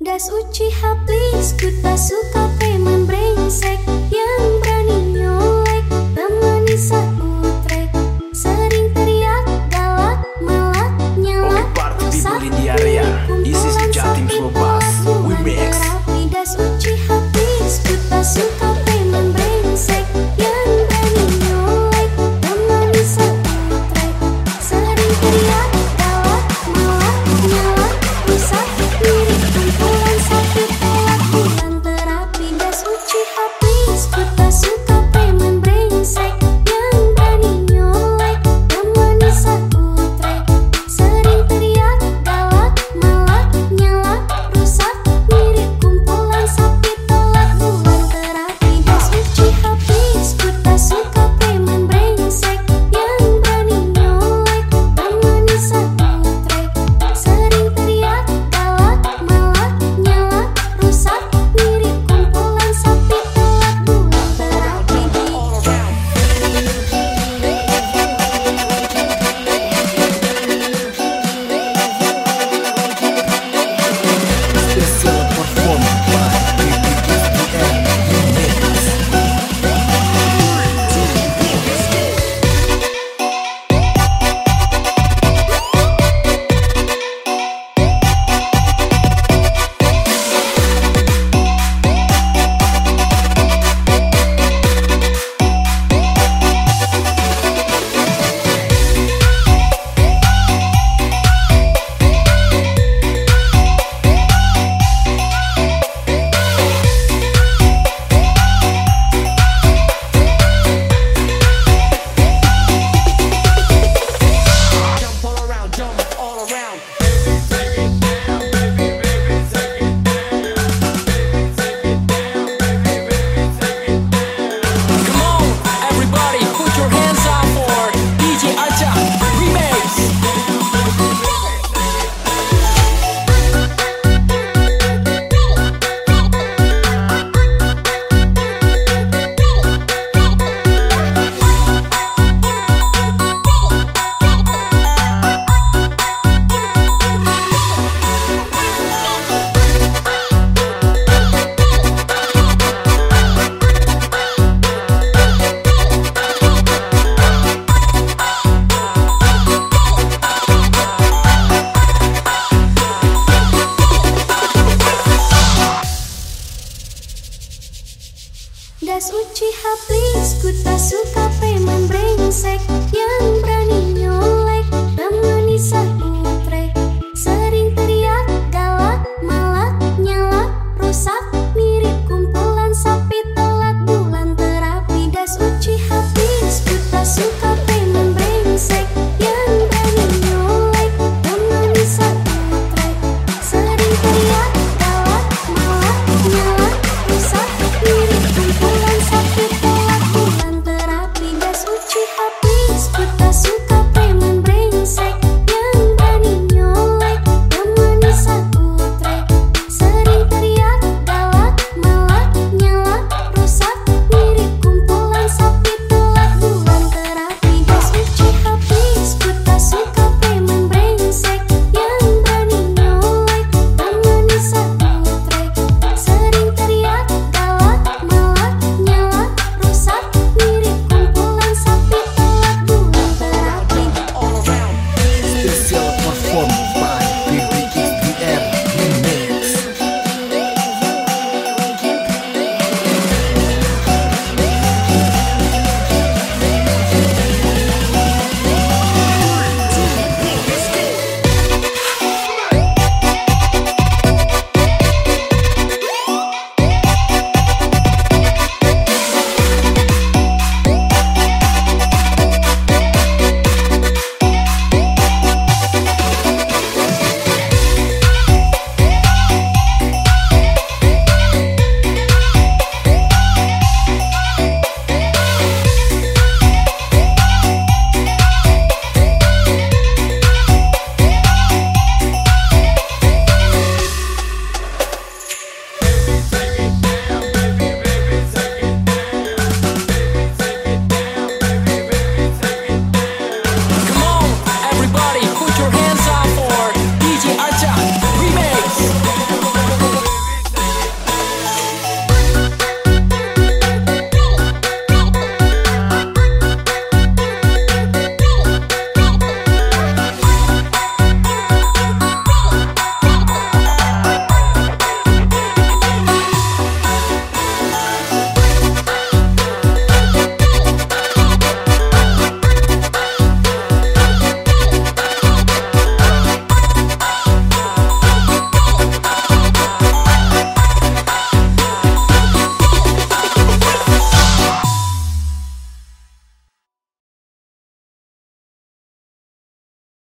Das Uchiha please, ku tak suka teman brengsek. please ku tak suka preman brengsek. put that suit